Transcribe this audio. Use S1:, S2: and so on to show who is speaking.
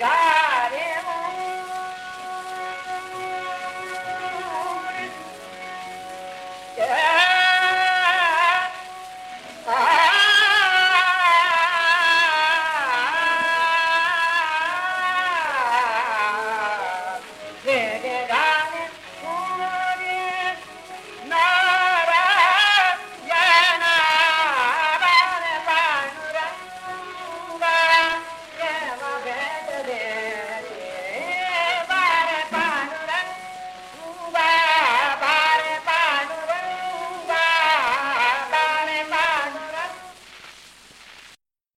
S1: Meg.